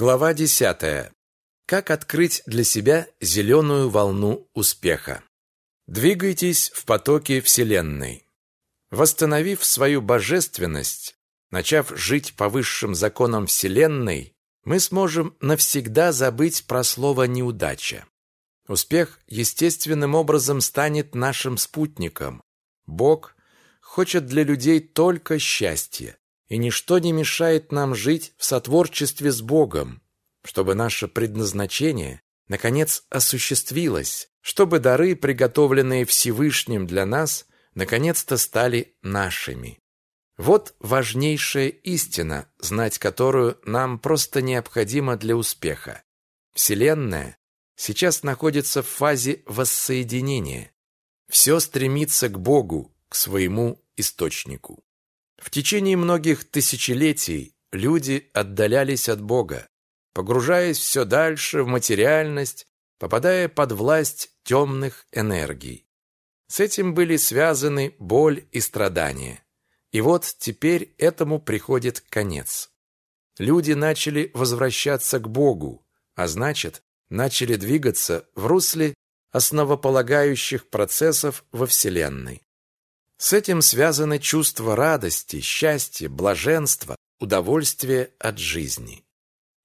Глава 10. Как открыть для себя зеленую волну успеха? Двигайтесь в потоке Вселенной. Восстановив свою божественность, начав жить по высшим законам Вселенной, мы сможем навсегда забыть про слово «неудача». Успех естественным образом станет нашим спутником. Бог хочет для людей только счастья и ничто не мешает нам жить в сотворчестве с Богом, чтобы наше предназначение наконец осуществилось, чтобы дары, приготовленные Всевышним для нас, наконец-то стали нашими. Вот важнейшая истина, знать которую нам просто необходимо для успеха. Вселенная сейчас находится в фазе воссоединения. Все стремится к Богу, к своему источнику. В течение многих тысячелетий люди отдалялись от Бога, погружаясь все дальше в материальность, попадая под власть темных энергий. С этим были связаны боль и страдания. И вот теперь этому приходит конец. Люди начали возвращаться к Богу, а значит, начали двигаться в русле основополагающих процессов во Вселенной. С этим связаны чувства радости, счастья, блаженства, удовольствия от жизни.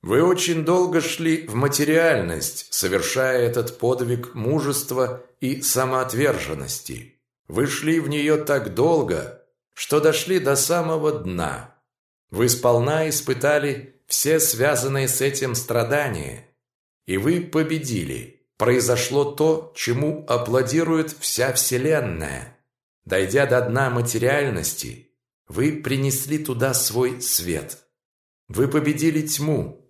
Вы очень долго шли в материальность, совершая этот подвиг мужества и самоотверженности. Вы шли в нее так долго, что дошли до самого дна. Вы сполна испытали все связанные с этим страдания, и вы победили. Произошло то, чему аплодирует вся Вселенная – Дойдя до дна материальности, вы принесли туда свой свет. Вы победили тьму.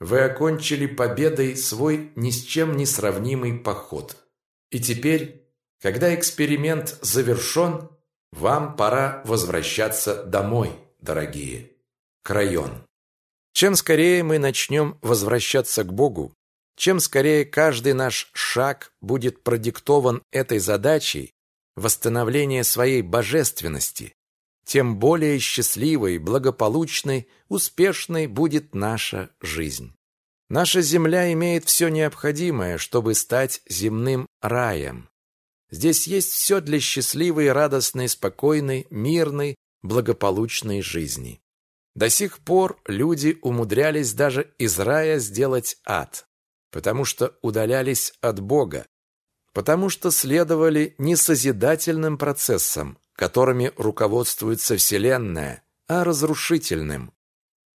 Вы окончили победой свой ни с чем не сравнимый поход. И теперь, когда эксперимент завершен, вам пора возвращаться домой, дорогие. Крайон. Чем скорее мы начнем возвращаться к Богу, чем скорее каждый наш шаг будет продиктован этой задачей, восстановления своей божественности, тем более счастливой, благополучной, успешной будет наша жизнь. Наша земля имеет все необходимое, чтобы стать земным раем. Здесь есть все для счастливой, радостной, спокойной, мирной, благополучной жизни. До сих пор люди умудрялись даже из рая сделать ад, потому что удалялись от Бога, потому что следовали не созидательным процессам, которыми руководствуется Вселенная, а разрушительным.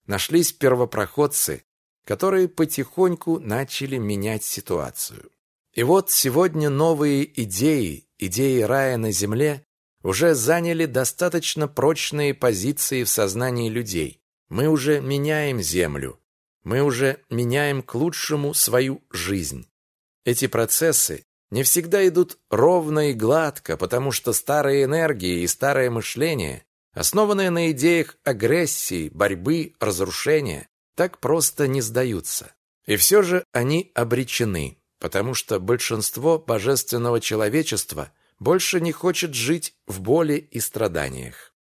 Нашлись первопроходцы, которые потихоньку начали менять ситуацию. И вот сегодня новые идеи, идеи рая на земле, уже заняли достаточно прочные позиции в сознании людей. Мы уже меняем землю. Мы уже меняем к лучшему свою жизнь. Эти процессы не всегда идут ровно и гладко, потому что старые энергии и старое мышление, основанное на идеях агрессии, борьбы, разрушения, так просто не сдаются. И все же они обречены, потому что большинство божественного человечества больше не хочет жить в боли и страданиях.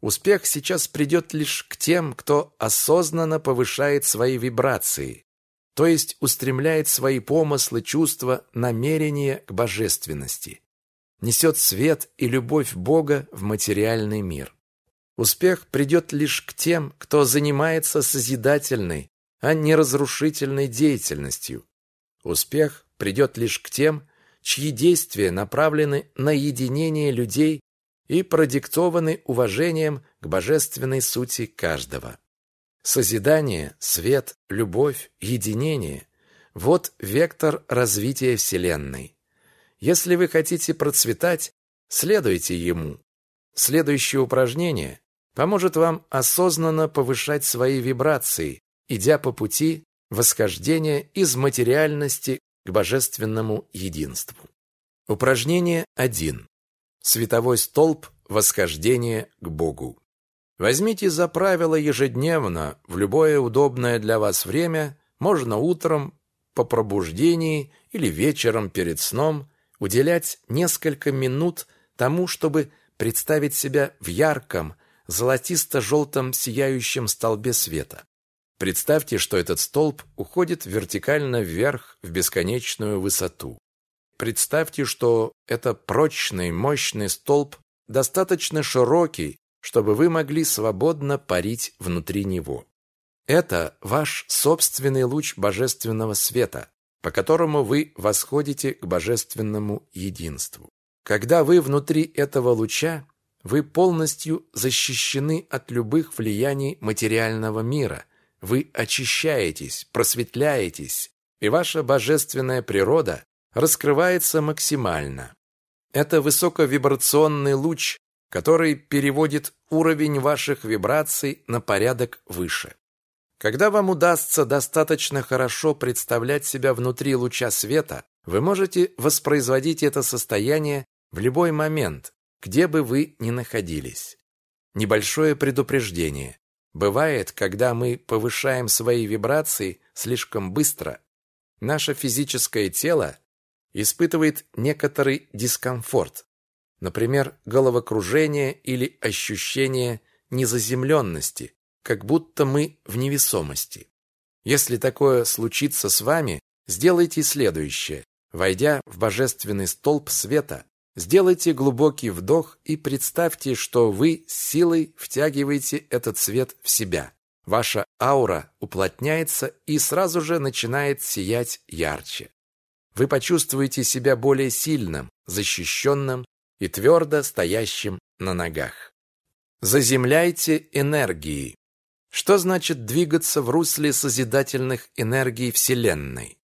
Успех сейчас придет лишь к тем, кто осознанно повышает свои вибрации, то есть устремляет свои помыслы, чувства, намерения к божественности, несет свет и любовь Бога в материальный мир. Успех придет лишь к тем, кто занимается созидательной, а не разрушительной деятельностью. Успех придет лишь к тем, чьи действия направлены на единение людей и продиктованы уважением к божественной сути каждого. Созидание, свет, любовь, единение – вот вектор развития Вселенной. Если вы хотите процветать, следуйте ему. Следующее упражнение поможет вам осознанно повышать свои вибрации, идя по пути восхождения из материальности к божественному единству. Упражнение 1. Световой столб восхождения к Богу. Возьмите за правило ежедневно, в любое удобное для вас время, можно утром, по пробуждении или вечером перед сном, уделять несколько минут тому, чтобы представить себя в ярком, золотисто-желтом сияющем столбе света. Представьте, что этот столб уходит вертикально вверх в бесконечную высоту. Представьте, что это прочный, мощный столб, достаточно широкий, чтобы вы могли свободно парить внутри него. Это ваш собственный луч божественного света, по которому вы восходите к божественному единству. Когда вы внутри этого луча, вы полностью защищены от любых влияний материального мира. Вы очищаетесь, просветляетесь, и ваша божественная природа раскрывается максимально. Это высоковибрационный луч, который переводит уровень ваших вибраций на порядок выше. Когда вам удастся достаточно хорошо представлять себя внутри луча света, вы можете воспроизводить это состояние в любой момент, где бы вы ни находились. Небольшое предупреждение. Бывает, когда мы повышаем свои вибрации слишком быстро, наше физическое тело испытывает некоторый дискомфорт, например, головокружение или ощущение незаземленности, как будто мы в невесомости. Если такое случится с вами, сделайте следующее. Войдя в божественный столб света, сделайте глубокий вдох и представьте, что вы силой втягиваете этот свет в себя. Ваша аура уплотняется и сразу же начинает сиять ярче. Вы почувствуете себя более сильным, защищенным и твердо стоящим на ногах. Заземляйте энергии. Что значит двигаться в русле созидательных энергий Вселенной?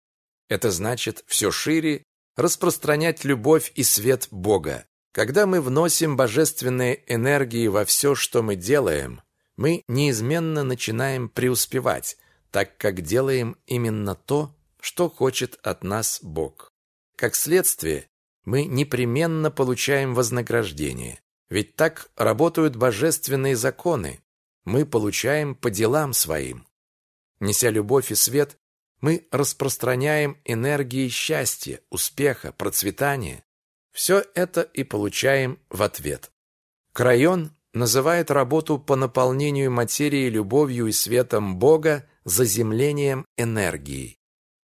Это значит все шире распространять любовь и свет Бога. Когда мы вносим божественные энергии во все, что мы делаем, мы неизменно начинаем преуспевать, так как делаем именно то, что хочет от нас Бог. Как следствие, мы непременно получаем вознаграждение. Ведь так работают божественные законы. Мы получаем по делам своим. Неся любовь и свет, мы распространяем энергии счастья, успеха, процветания. Все это и получаем в ответ. Крайон называет работу по наполнению материи любовью и светом Бога заземлением энергии.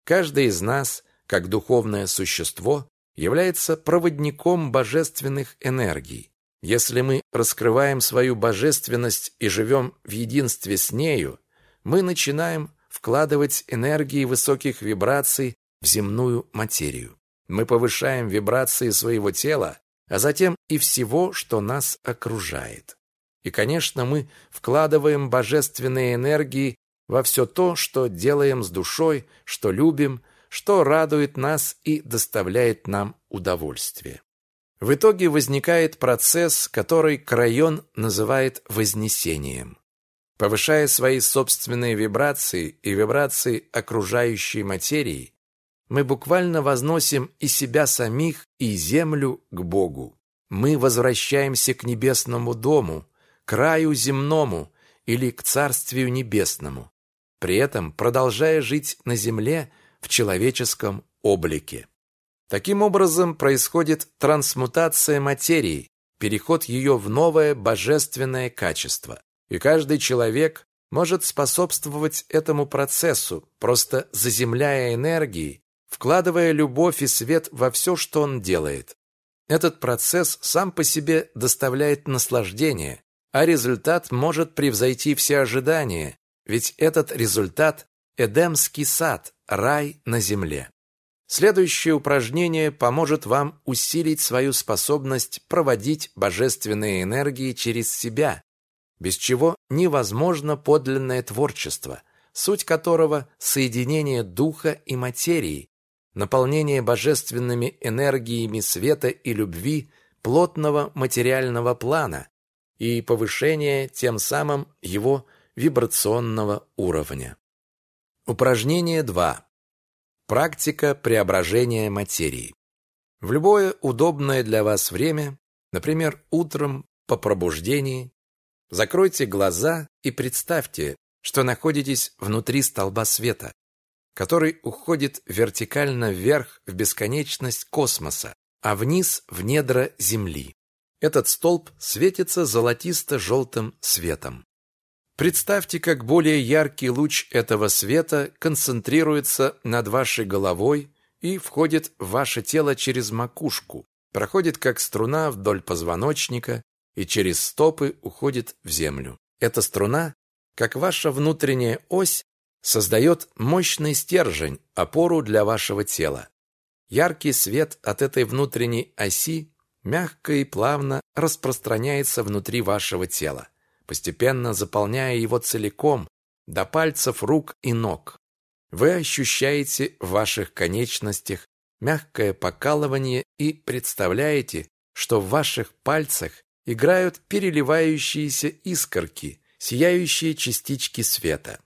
Каждый из нас, как духовное существо, является проводником божественных энергий. Если мы раскрываем свою божественность и живем в единстве с нею, мы начинаем вкладывать энергии высоких вибраций в земную материю. Мы повышаем вибрации своего тела, а затем и всего, что нас окружает. И, конечно, мы вкладываем божественные энергии во все то, что делаем с душой, что любим, что радует нас и доставляет нам удовольствие. В итоге возникает процесс, который Крайон называет вознесением. Повышая свои собственные вибрации и вибрации окружающей материи, мы буквально возносим и себя самих, и землю к Богу. Мы возвращаемся к небесному дому, краю земному или к царствию небесному, при этом продолжая жить на земле в человеческом облике. Таким образом происходит трансмутация материи, переход ее в новое божественное качество. И каждый человек может способствовать этому процессу, просто заземляя энергии, вкладывая любовь и свет во все, что он делает. Этот процесс сам по себе доставляет наслаждение, а результат может превзойти все ожидания, ведь этот результат – Эдемский сад, рай на земле. Следующее упражнение поможет вам усилить свою способность проводить божественные энергии через себя, без чего невозможно подлинное творчество, суть которого – соединение духа и материи, наполнение божественными энергиями света и любви плотного материального плана и повышение тем самым его вибрационного уровня. Упражнение 2. Практика преображения материи. В любое удобное для вас время, например, утром по пробуждении, закройте глаза и представьте, что находитесь внутри столба света, который уходит вертикально вверх в бесконечность космоса, а вниз в недра Земли. Этот столб светится золотисто-желтым светом. Представьте, как более яркий луч этого света концентрируется над вашей головой и входит в ваше тело через макушку, проходит как струна вдоль позвоночника и через стопы уходит в землю. Эта струна, как ваша внутренняя ось, создает мощный стержень, опору для вашего тела. Яркий свет от этой внутренней оси мягко и плавно распространяется внутри вашего тела постепенно заполняя его целиком, до пальцев рук и ног. Вы ощущаете в ваших конечностях мягкое покалывание и представляете, что в ваших пальцах играют переливающиеся искорки, сияющие частички света.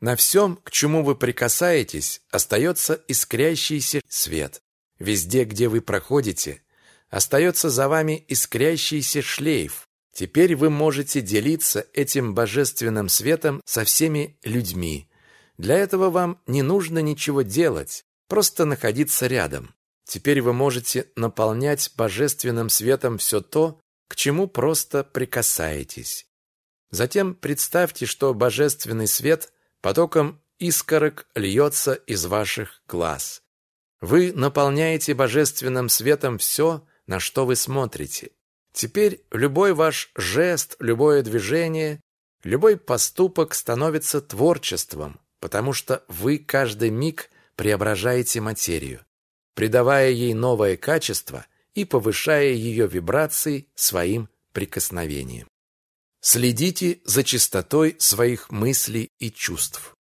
На всем, к чему вы прикасаетесь, остается искрящийся свет. Везде, где вы проходите, остается за вами искрящийся шлейф, Теперь вы можете делиться этим божественным светом со всеми людьми. Для этого вам не нужно ничего делать, просто находиться рядом. Теперь вы можете наполнять божественным светом все то, к чему просто прикасаетесь. Затем представьте, что божественный свет потоком искорок льется из ваших глаз. Вы наполняете божественным светом все, на что вы смотрите. Теперь любой ваш жест, любое движение, любой поступок становится творчеством, потому что вы каждый миг преображаете материю, придавая ей новое качество и повышая ее вибрации своим прикосновением. Следите за чистотой своих мыслей и чувств.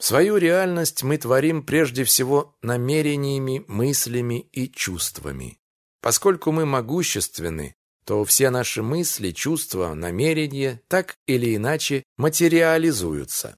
Свою реальность мы творим прежде всего намерениями, мыслями и чувствами. Поскольку мы могущественны, то все наши мысли, чувства, намерения так или иначе материализуются.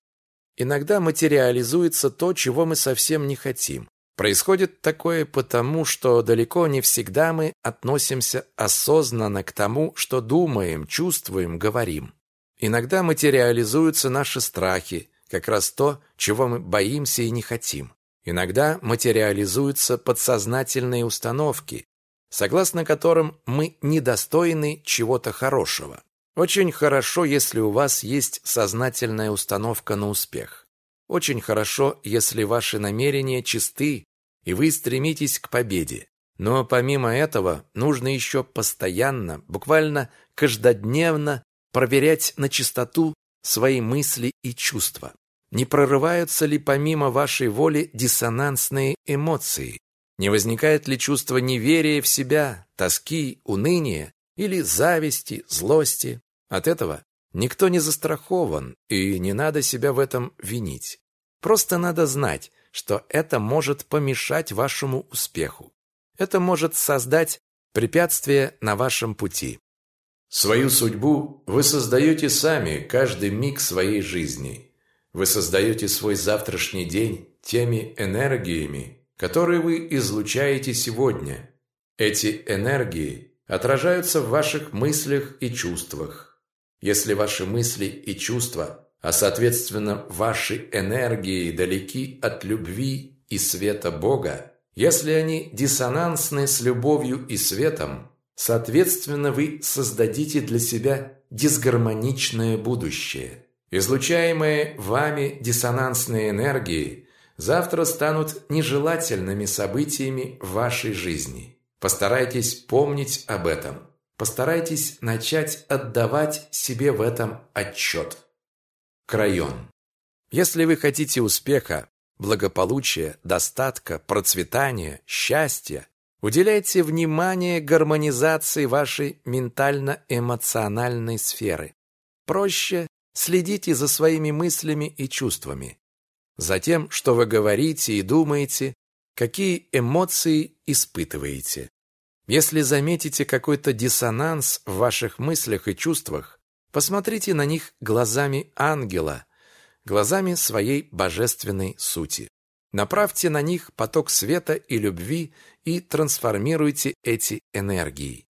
Иногда материализуется то, чего мы совсем не хотим. Происходит такое потому, что далеко не всегда мы относимся осознанно к тому, что думаем, чувствуем, говорим. Иногда материализуются наши страхи, как раз то, чего мы боимся и не хотим. Иногда материализуются подсознательные установки, согласно которым мы недостойны чего-то хорошего. Очень хорошо, если у вас есть сознательная установка на успех. Очень хорошо, если ваши намерения чисты, и вы стремитесь к победе. Но помимо этого, нужно еще постоянно, буквально каждодневно проверять на чистоту свои мысли и чувства. Не прорываются ли помимо вашей воли диссонансные эмоции, не возникает ли чувство неверия в себя, тоски, уныния или зависти, злости? От этого никто не застрахован, и не надо себя в этом винить. Просто надо знать, что это может помешать вашему успеху. Это может создать препятствие на вашем пути. Свою судьбу вы создаете сами каждый миг своей жизни. Вы создаете свой завтрашний день теми энергиями, которые вы излучаете сегодня. Эти энергии отражаются в ваших мыслях и чувствах. Если ваши мысли и чувства, а соответственно ваши энергии далеки от любви и света Бога, если они диссонансны с любовью и светом, соответственно вы создадите для себя дисгармоничное будущее. Излучаемые вами диссонансные энергии – завтра станут нежелательными событиями в вашей жизни. Постарайтесь помнить об этом. Постарайтесь начать отдавать себе в этом отчет. Крайон. Если вы хотите успеха, благополучия, достатка, процветания, счастья, уделяйте внимание гармонизации вашей ментально-эмоциональной сферы. Проще следите за своими мыслями и чувствами за тем, что вы говорите и думаете, какие эмоции испытываете. Если заметите какой-то диссонанс в ваших мыслях и чувствах, посмотрите на них глазами ангела, глазами своей божественной сути. Направьте на них поток света и любви и трансформируйте эти энергии.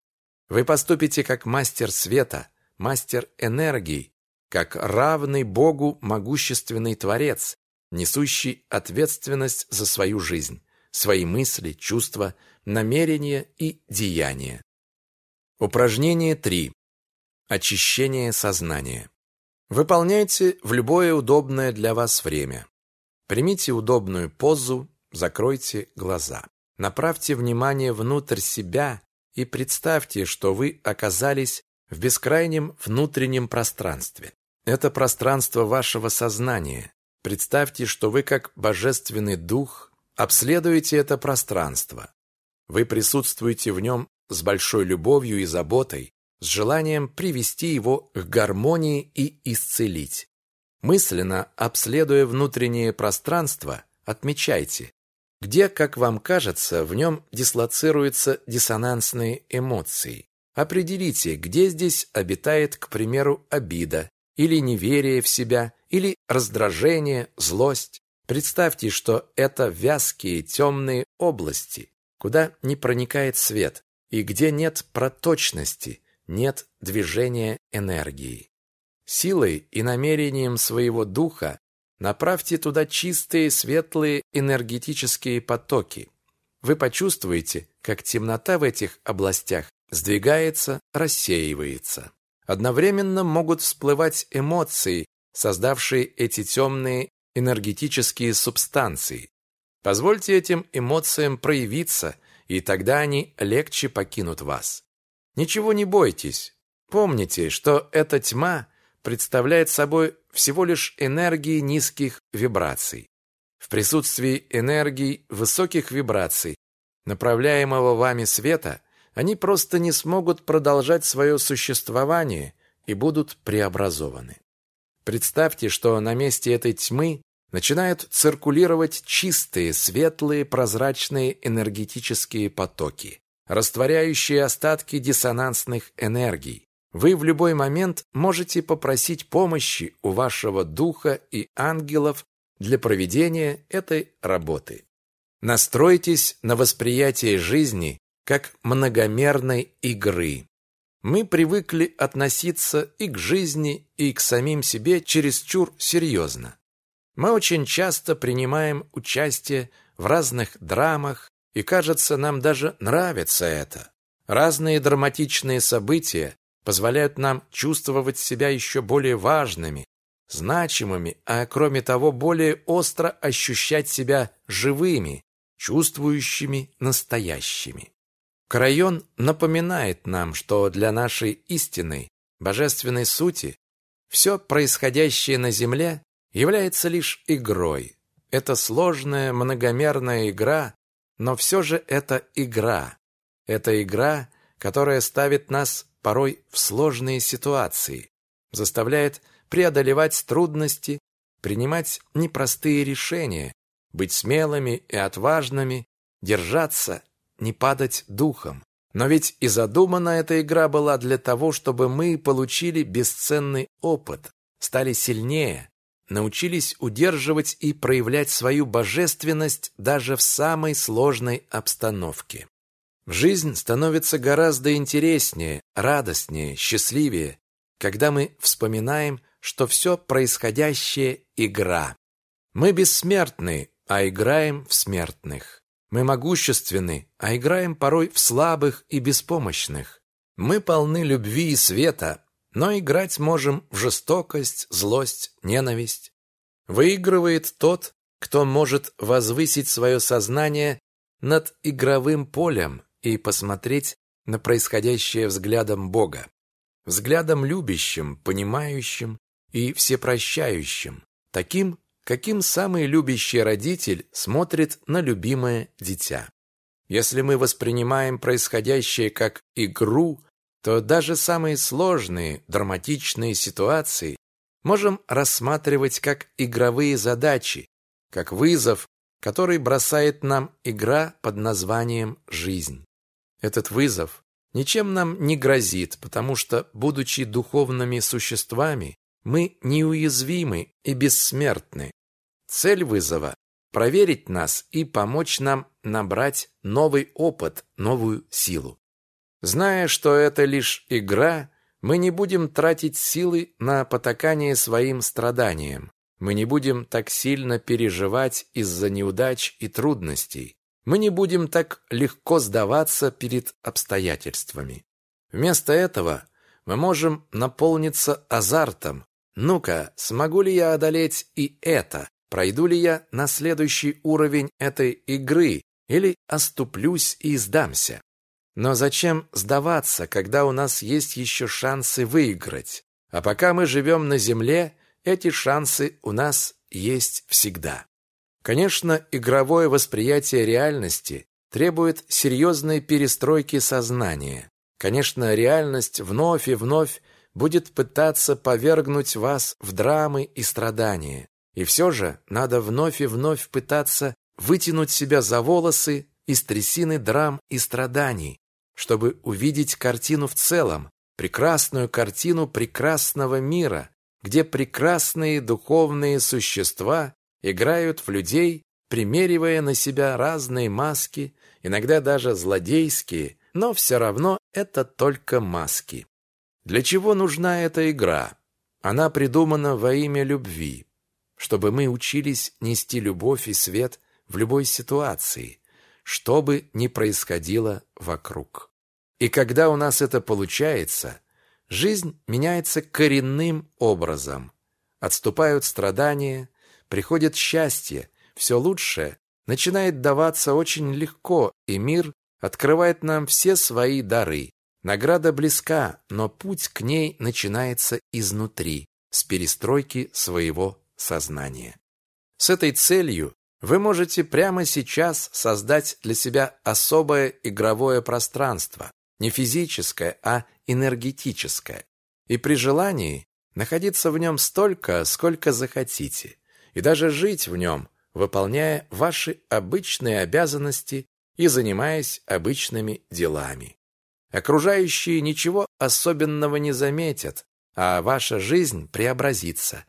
Вы поступите как мастер света, мастер энергии, как равный Богу могущественный Творец, несущий ответственность за свою жизнь, свои мысли, чувства, намерения и деяния. Упражнение 3. Очищение сознания. Выполняйте в любое удобное для вас время. Примите удобную позу, закройте глаза. Направьте внимание внутрь себя и представьте, что вы оказались в бескрайнем внутреннем пространстве. Это пространство вашего сознания. Представьте, что вы как божественный дух обследуете это пространство. Вы присутствуете в нем с большой любовью и заботой, с желанием привести его к гармонии и исцелить. Мысленно обследуя внутреннее пространство, отмечайте, где, как вам кажется, в нем дислоцируются диссонансные эмоции. Определите, где здесь обитает, к примеру, обида, или неверие в себя, или раздражение, злость. Представьте, что это вязкие темные области, куда не проникает свет, и где нет проточности, нет движения энергии. Силой и намерением своего духа направьте туда чистые, светлые энергетические потоки. Вы почувствуете, как темнота в этих областях сдвигается, рассеивается. Одновременно могут всплывать эмоции, создавшие эти темные энергетические субстанции. Позвольте этим эмоциям проявиться, и тогда они легче покинут вас. Ничего не бойтесь. Помните, что эта тьма представляет собой всего лишь энергии низких вибраций. В присутствии энергии высоких вибраций, направляемого вами света, они просто не смогут продолжать свое существование и будут преобразованы. Представьте, что на месте этой тьмы начинают циркулировать чистые, светлые, прозрачные энергетические потоки растворяющие остатки диссонансных энергий. Вы в любой момент можете попросить помощи у вашего духа и ангелов для проведения этой работы. Настройтесь на восприятие жизни как многомерной игры. Мы привыкли относиться и к жизни, и к самим себе чересчур серьезно. Мы очень часто принимаем участие в разных драмах, и, кажется, нам даже нравится это. Разные драматичные события позволяют нам чувствовать себя еще более важными, значимыми, а кроме того, более остро ощущать себя живыми, чувствующими настоящими. Крайон напоминает нам, что для нашей истинной, божественной сути все происходящее на Земле является лишь игрой. Это сложная многомерная игра, но все же это игра. Это игра, которая ставит нас порой в сложные ситуации, заставляет преодолевать трудности, принимать непростые решения, быть смелыми и отважными, держаться, не падать духом. Но ведь и задумана эта игра была для того, чтобы мы получили бесценный опыт, стали сильнее, научились удерживать и проявлять свою божественность даже в самой сложной обстановке. Жизнь становится гораздо интереснее, радостнее, счастливее, когда мы вспоминаем, что все происходящее – игра. Мы бессмертны, а играем в смертных. Мы могущественны, а играем порой в слабых и беспомощных. Мы полны любви и света, но играть можем в жестокость, злость, ненависть. Выигрывает тот, кто может возвысить свое сознание над игровым полем и посмотреть на происходящее взглядом Бога. Взглядом любящим, понимающим и всепрощающим, таким, каким самый любящий родитель смотрит на любимое дитя. Если мы воспринимаем происходящее как игру, то даже самые сложные, драматичные ситуации можем рассматривать как игровые задачи, как вызов, который бросает нам игра под названием «жизнь». Этот вызов ничем нам не грозит, потому что, будучи духовными существами, мы неуязвимы и бессмертны. Цель вызова – проверить нас и помочь нам набрать новый опыт, новую силу. Зная, что это лишь игра, мы не будем тратить силы на потакание своим страданиям. Мы не будем так сильно переживать из-за неудач и трудностей. Мы не будем так легко сдаваться перед обстоятельствами. Вместо этого мы можем наполниться азартом, ну-ка, смогу ли я одолеть и это? Пройду ли я на следующий уровень этой игры или оступлюсь и сдамся? Но зачем сдаваться, когда у нас есть еще шансы выиграть? А пока мы живем на Земле, эти шансы у нас есть всегда. Конечно, игровое восприятие реальности требует серьезной перестройки сознания. Конечно, реальность вновь и вновь будет пытаться повергнуть вас в драмы и страдания. И все же надо вновь и вновь пытаться вытянуть себя за волосы из трясины драм и страданий, чтобы увидеть картину в целом, прекрасную картину прекрасного мира, где прекрасные духовные существа играют в людей, примеривая на себя разные маски, иногда даже злодейские, но все равно это только маски. Для чего нужна эта игра? Она придумана во имя любви, чтобы мы учились нести любовь и свет в любой ситуации, что бы ни происходило вокруг. И когда у нас это получается, жизнь меняется коренным образом. Отступают страдания, приходит счастье, все лучшее начинает даваться очень легко, и мир открывает нам все свои дары. Награда близка, но путь к ней начинается изнутри, с перестройки своего сознания. С этой целью вы можете прямо сейчас создать для себя особое игровое пространство, не физическое, а энергетическое, и при желании находиться в нем столько, сколько захотите, и даже жить в нем, выполняя ваши обычные обязанности и занимаясь обычными делами. Окружающие ничего особенного не заметят, а ваша жизнь преобразится,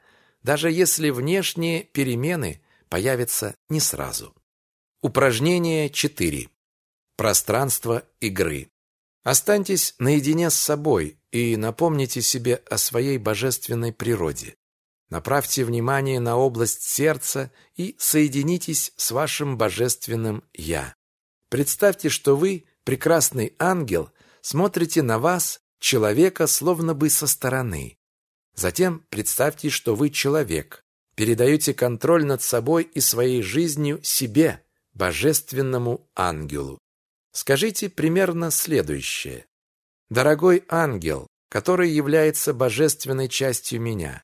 даже если внешние перемены появятся не сразу. Упражнение 4. Пространство игры. Останьтесь наедине с собой и напомните себе о своей божественной природе. Направьте внимание на область сердца и соединитесь с вашим божественным «Я». Представьте, что вы, прекрасный ангел, смотрите на вас, человека, словно бы со стороны. Затем представьте, что вы человек, передаете контроль над собой и своей жизнью себе, божественному ангелу. Скажите примерно следующее. «Дорогой ангел, который является божественной частью меня,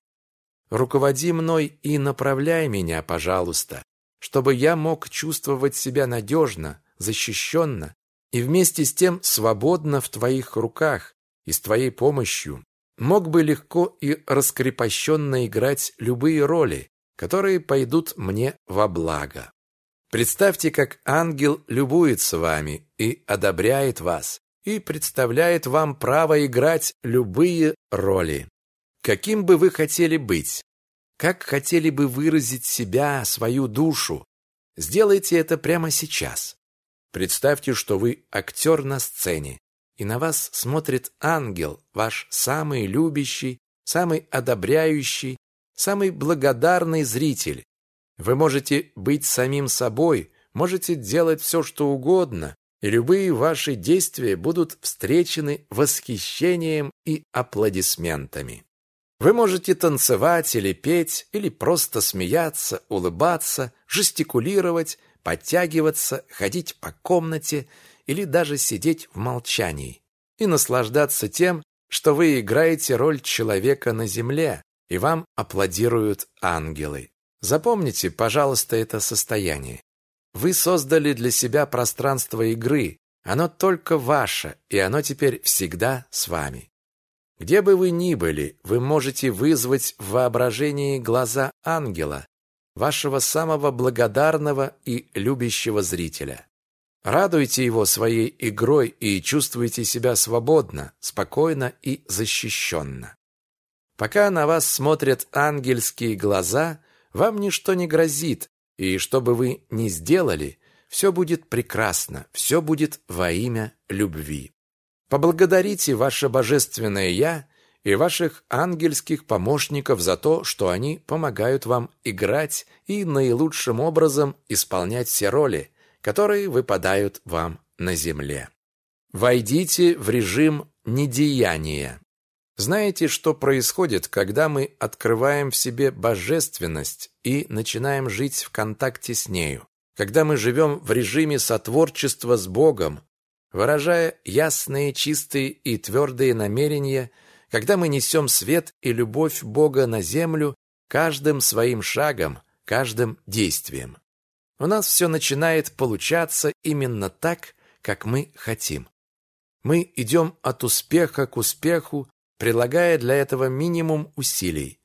руководи мной и направляй меня, пожалуйста, чтобы я мог чувствовать себя надежно, защищенно и вместе с тем свободно в твоих руках и с твоей помощью мог бы легко и раскрепощенно играть любые роли, которые пойдут мне во благо. Представьте, как ангел любуется вами и одобряет вас, и представляет вам право играть любые роли. Каким бы вы хотели быть? Как хотели бы выразить себя, свою душу? Сделайте это прямо сейчас. Представьте, что вы актер на сцене, и на вас смотрит ангел, ваш самый любящий, самый одобряющий, самый благодарный зритель. Вы можете быть самим собой, можете делать все, что угодно, и любые ваши действия будут встречены восхищением и аплодисментами. Вы можете танцевать или петь, или просто смеяться, улыбаться, жестикулировать, подтягиваться, ходить по комнате или даже сидеть в молчании и наслаждаться тем, что вы играете роль человека на земле, и вам аплодируют ангелы. Запомните, пожалуйста, это состояние. Вы создали для себя пространство игры, оно только ваше, и оно теперь всегда с вами. Где бы вы ни были, вы можете вызвать в воображении глаза ангела, вашего самого благодарного и любящего зрителя. Радуйте его своей игрой и чувствуйте себя свободно, спокойно и защищенно. Пока на вас смотрят ангельские глаза, вам ничто не грозит, и что бы вы ни сделали, все будет прекрасно, все будет во имя любви. Поблагодарите ваше божественное «Я» и ваших ангельских помощников за то, что они помогают вам играть и наилучшим образом исполнять все роли, которые выпадают вам на земле. Войдите в режим недеяния. Знаете, что происходит, когда мы открываем в себе божественность и начинаем жить в контакте с нею? Когда мы живем в режиме сотворчества с Богом, выражая ясные, чистые и твердые намерения, когда мы несем свет и любовь Бога на землю каждым своим шагом, каждым действием. У нас все начинает получаться именно так, как мы хотим. Мы идем от успеха к успеху, прилагая для этого минимум усилий.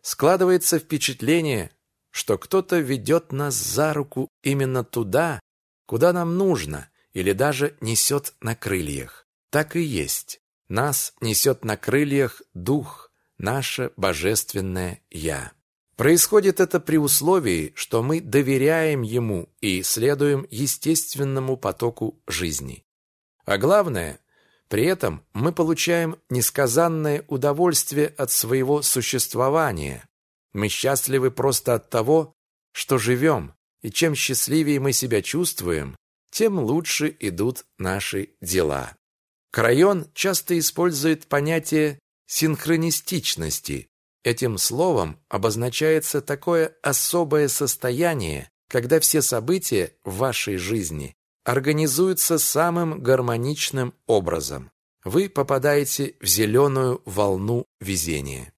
Складывается впечатление, что кто-то ведет нас за руку именно туда, куда нам нужно, или даже несет на крыльях. Так и есть. Нас несет на крыльях Дух, наше божественное Я. Происходит это при условии, что мы доверяем Ему и следуем естественному потоку жизни. А главное, при этом мы получаем несказанное удовольствие от своего существования. Мы счастливы просто от того, что живем, и чем счастливее мы себя чувствуем, тем лучше идут наши дела. Крайон часто использует понятие синхронистичности. Этим словом обозначается такое особое состояние, когда все события в вашей жизни организуются самым гармоничным образом. Вы попадаете в зеленую волну везения.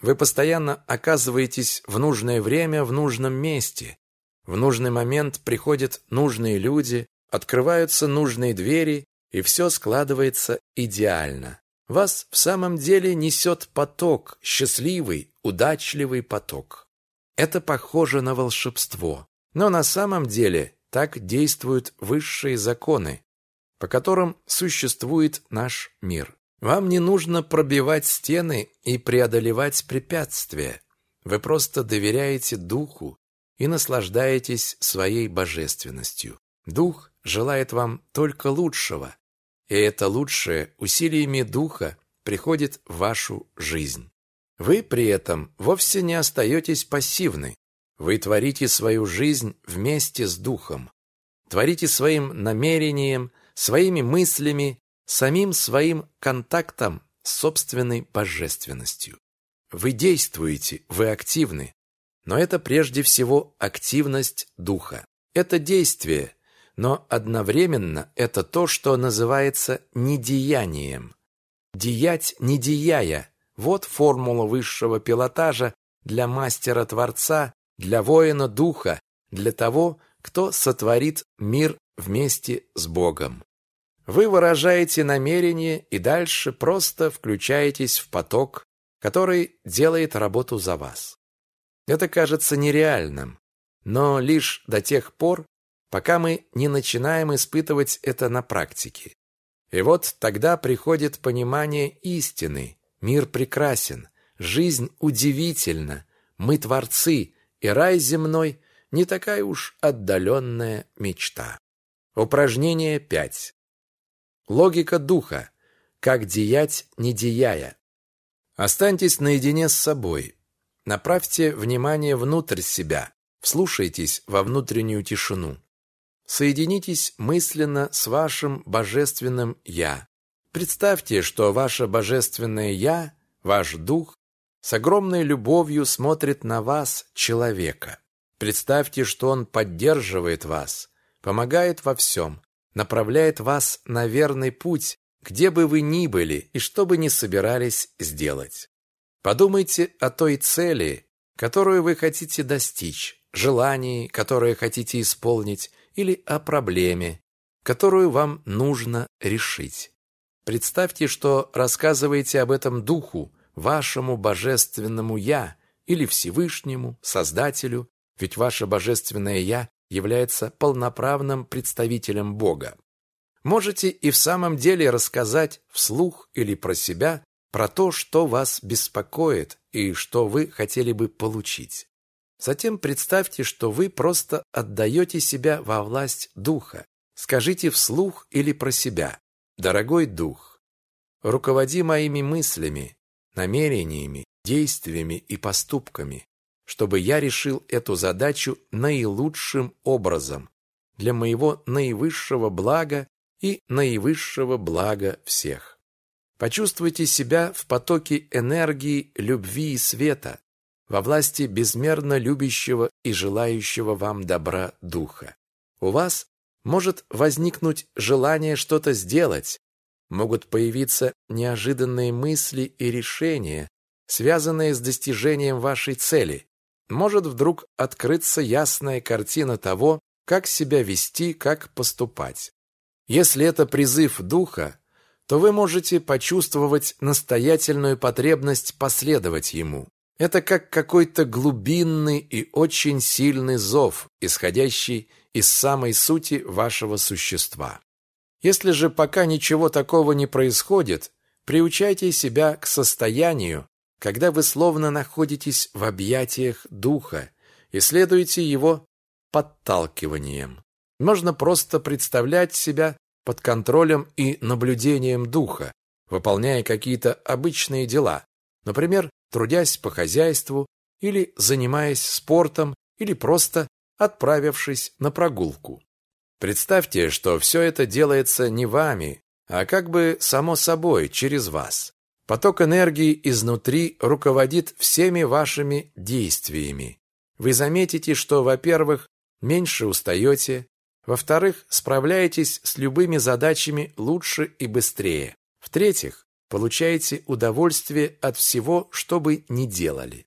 Вы постоянно оказываетесь в нужное время в нужном месте. В нужный момент приходят нужные люди, открываются нужные двери, и все складывается идеально. Вас в самом деле несет поток, счастливый, удачливый поток. Это похоже на волшебство. Но на самом деле так действуют высшие законы, по которым существует наш мир. Вам не нужно пробивать стены и преодолевать препятствия. Вы просто доверяете Духу и наслаждаетесь своей божественностью. Дух желает вам только лучшего, и это лучшее усилиями Духа приходит в вашу жизнь. Вы при этом вовсе не остаетесь пассивны. Вы творите свою жизнь вместе с Духом. Творите своим намерением, своими мыслями, самим своим контактом с собственной божественностью. Вы действуете, вы активны, но это прежде всего активность Духа. Это действие, но одновременно это то, что называется недеянием. Деять не деяя – вот формула высшего пилотажа для мастера-творца для воина духа, для того, кто сотворит мир вместе с Богом. Вы выражаете намерение и дальше просто включаетесь в поток, который делает работу за вас. Это кажется нереальным, но лишь до тех пор, пока мы не начинаем испытывать это на практике. И вот тогда приходит понимание истины. Мир прекрасен, жизнь удивительна, мы творцы, и рай земной не такая уж отдаленная мечта. Упражнение 5. Логика духа. Как деять, не деяя. Останьтесь наедине с собой. Направьте внимание внутрь себя. Вслушайтесь во внутреннюю тишину. Соединитесь мысленно с вашим божественным «Я». Представьте, что ваше божественное «Я», ваш дух, с огромной любовью смотрит на вас, человека. Представьте, что он поддерживает вас, помогает во всем, направляет вас на верный путь, где бы вы ни были и что бы ни собирались сделать. Подумайте о той цели, которую вы хотите достичь, желании, которое хотите исполнить, или о проблеме, которую вам нужно решить. Представьте, что рассказываете об этом духу, вашему божественному «Я» или Всевышнему, Создателю, ведь ваше божественное «Я» является полноправным представителем Бога. Можете и в самом деле рассказать вслух или про себя про то, что вас беспокоит и что вы хотели бы получить. Затем представьте, что вы просто отдаете себя во власть Духа. Скажите вслух или про себя. «Дорогой Дух, руководи моими мыслями, намерениями, действиями и поступками, чтобы я решил эту задачу наилучшим образом для моего наивысшего блага и наивысшего блага всех. Почувствуйте себя в потоке энергии, любви и света, во власти безмерно любящего и желающего вам добра духа. У вас может возникнуть желание что-то сделать, могут появиться неожиданные мысли и решения, связанные с достижением вашей цели. Может вдруг открыться ясная картина того, как себя вести, как поступать. Если это призыв духа, то вы можете почувствовать настоятельную потребность последовать ему. Это как какой-то глубинный и очень сильный зов, исходящий из самой сути вашего существа. Если же пока ничего такого не происходит, приучайте себя к состоянию, когда вы словно находитесь в объятиях духа и следуете его подталкиванием. Можно просто представлять себя под контролем и наблюдением духа, выполняя какие-то обычные дела, например, трудясь по хозяйству или занимаясь спортом или просто отправившись на прогулку. Представьте, что все это делается не вами, а как бы само собой через вас. Поток энергии изнутри руководит всеми вашими действиями. Вы заметите, что, во-первых, меньше устаете, во-вторых, справляетесь с любыми задачами лучше и быстрее. В-третьих, получаете удовольствие от всего, что бы ни делали.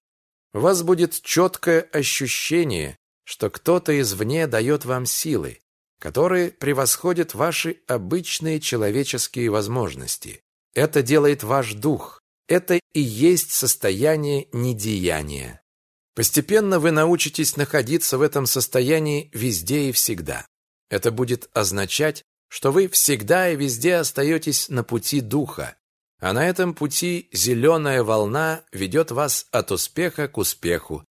У вас будет четкое ощущение, что кто-то извне дает вам силы, которые превосходят ваши обычные человеческие возможности. Это делает ваш дух. Это и есть состояние недеяния. Постепенно вы научитесь находиться в этом состоянии везде и всегда. Это будет означать, что вы всегда и везде остаетесь на пути духа, а на этом пути зеленая волна ведет вас от успеха к успеху.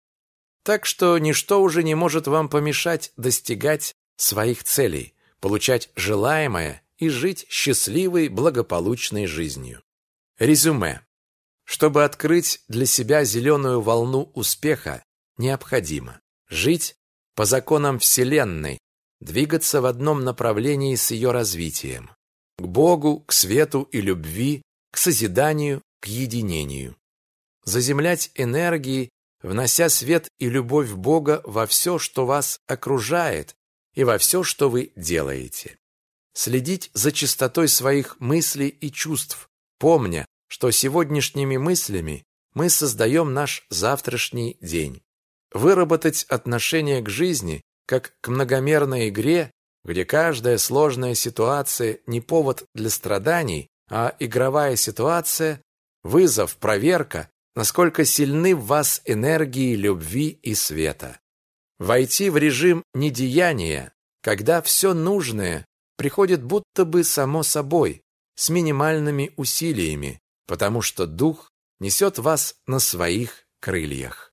Так что ничто уже не может вам помешать достигать своих целей, получать желаемое и жить счастливой, благополучной жизнью. Резюме. Чтобы открыть для себя зеленую волну успеха, необходимо жить по законам Вселенной, двигаться в одном направлении с ее развитием. К Богу, к свету и любви, к созиданию, к единению. Заземлять энергии, внося свет и любовь Бога во все, что вас окружает, и во все, что вы делаете. Следить за чистотой своих мыслей и чувств, помня, что сегодняшними мыслями мы создаем наш завтрашний день. Выработать отношение к жизни, как к многомерной игре, где каждая сложная ситуация не повод для страданий, а игровая ситуация – вызов, проверка, насколько сильны в вас энергии любви и света. Войти в режим недеяния, когда все нужное приходит будто бы само собой, с минимальными усилиями, потому что дух несет вас на своих крыльях.